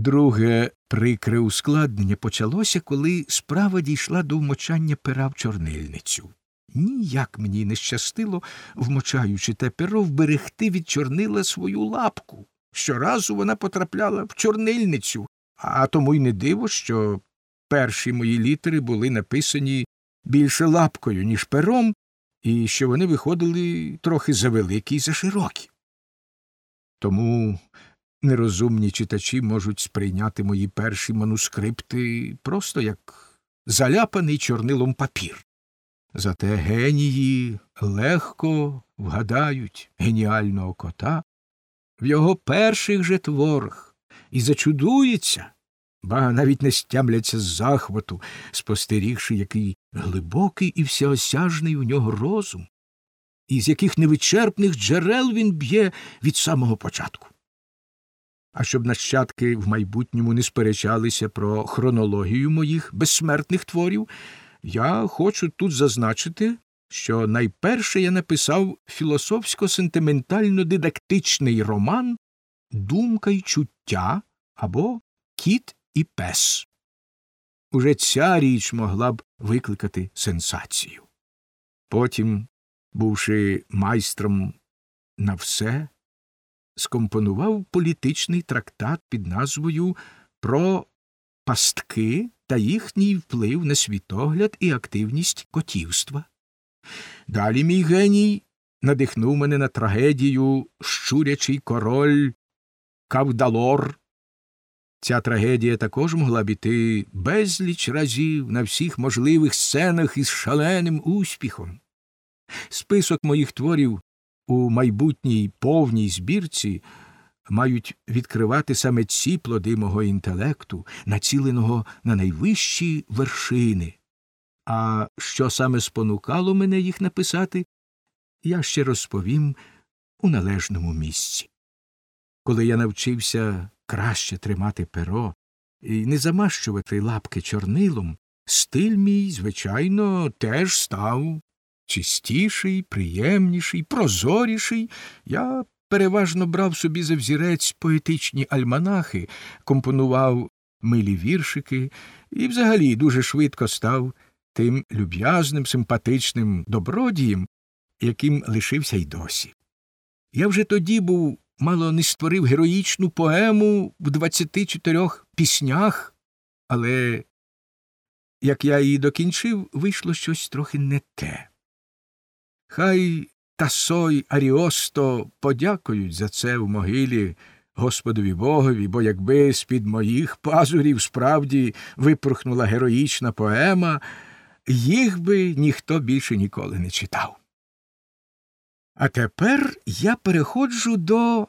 Друге прикре ускладнення почалося, коли справа дійшла до вмочання пера в чорнильницю. Ніяк мені не щастило, вмочаючи те перо, вберегти від чорнила свою лапку. Щоразу вона потрапляла в чорнильницю, а тому й не диво, що перші мої літери були написані більше лапкою, ніж пером, і що вони виходили трохи завеликі і заширокі. Тому нерозумні читачі можуть сприйняти мої перші манускрипти просто як заляпаний чорнилом папір. Зате генії легко вгадають геніального кота в його перших же творах і зачудується, ба навіть не стямляться з захвату, спостерігши, який глибокий і всеосяжний у нього розум, і з яких невичерпних джерел він б'є від самого початку. А щоб нащадки в майбутньому не сперечалися про хронологію моїх безсмертних творів, я хочу тут зазначити, що найперше я написав філософсько-сентиментально дидактичний роман Думка й чуття або Кіт і пес. Уже ця річ могла б викликати сенсацію. Потім, бувши майстром на все, скомпонував політичний трактат під назвою Про пастки та їхній вплив на світогляд і активність котівства. Далі мій геній надихнув мене на трагедію Щурячий король Кавдалор. Ця трагедія також могла б іти безліч разів на всіх можливих сценах із шаленим успіхом. Список моїх творів у майбутній повній збірці мають відкривати саме ці плоди мого інтелекту, націленого на найвищі вершини. А що саме спонукало мене їх написати, я ще розповім у належному місці. Коли я навчився краще тримати перо і не замащувати лапки чорнилом, стиль мій, звичайно, теж став чистіший, приємніший, прозоріший. Я переважно брав собі за взірець поетичні альманахи, компонував милі віршики і взагалі дуже швидко став тим люб'язним, симпатичним добродієм, яким лишився й досі. Я вже тоді був мало не створив героїчну поему в 24 піснях, але як я її докінчив, вийшло щось трохи не те. Хай Тасой Аріосто подякують за це в могилі Господові Богові, бо якби з під моїх пазурів справді випорхнула героїчна поема, їх би ніхто більше ніколи не читав. А тепер я переходжу до